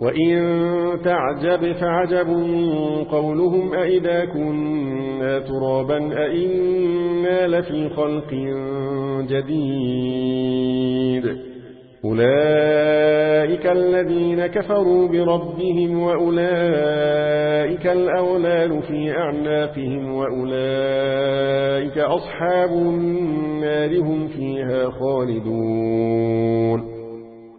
وإن تعجب فعجب قولهم أئذا كنا ترابا أئنا لفي خلق جديد أولئك الذين كفروا بربهم وأولئك الأولال في أعناقهم وأولئك أصحاب النار هم فيها خالدون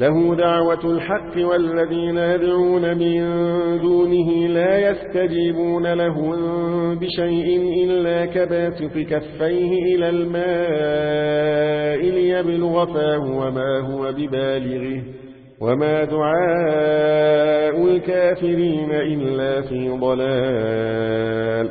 له دعوة الحق والذين يدعون من دونه لا يستجيبون لهم بشيء إلا كباسط كفيه إلى الماء ليبلغ فاه وما هو ببالغه وما دعاء الكافرين إلا في ضلال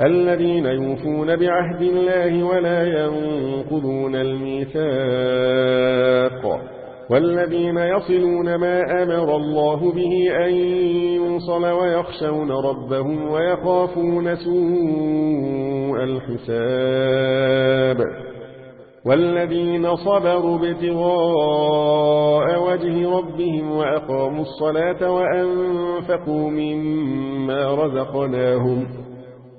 الذين يوفون بعهد الله ولا ينقضون الميثاق والذين يصلون ما أمر الله به أن يوصل ويخشون ربهم ويخافون سوء الحساب والذين صبروا ابتغاء وجه ربهم وأقاموا الصلاة وأنفقوا مما رزقناهم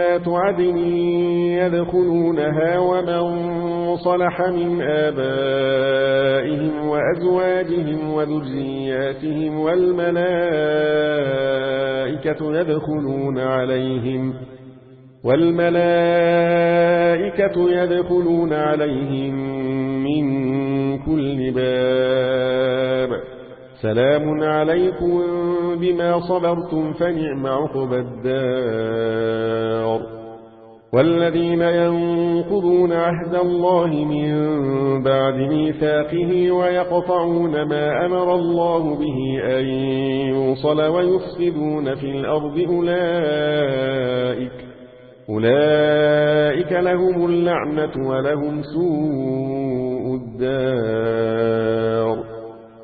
جنات عدن يدخلونها ومن صلح من آبائهم وأزواجهم وذرياتهم والملائكة يدخلون عليهم والملائكة يدخلون عليهم من كل باب سلام عليكم بما صبرتم فنعم عقب الدار. والذين ينقضون عهد الله من بعد ميثاقه ويقطعون ما أمر الله به أن يوصل ويفسدون في الأرض أولئك أولئك لهم اللعنة ولهم سوء الدار.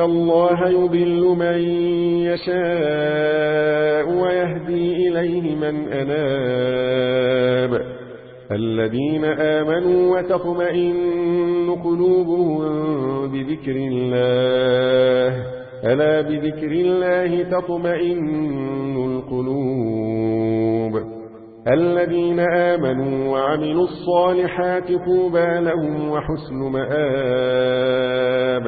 الله يضل من يشاء ويهدي إليه من أناب الذين آمنوا وتطمئن قلوبهم بذكر الله ألا بذكر الله تطمئن القلوب الذين آمنوا وعملوا الصالحات طوبى لهم وحسن مآب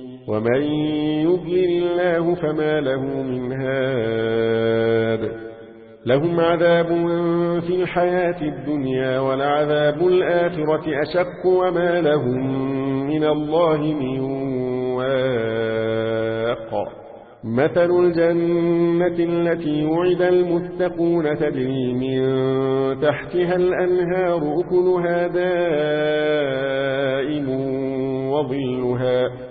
ومن يضلل الله فما له من هاد لهم عذاب في الحياة الدنيا والعذاب الآخرة أشق وما لهم من الله من واق. مثل الجنة التي وعد المتقون تدري من تحتها الأنهار أكلها دائم وظلها.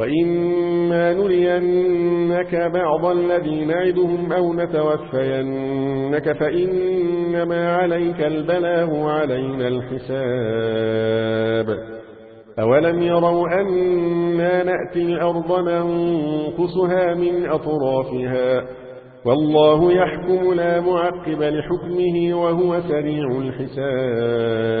وإما نرينك بعض الذي نعدهم أو نتوفينك فإنما عليك البلاغ علينا الحساب أولم يروا أنا نأتي الأرض ننقصها من أطرافها والله يحكم لا معقب لحكمه وهو سريع الحساب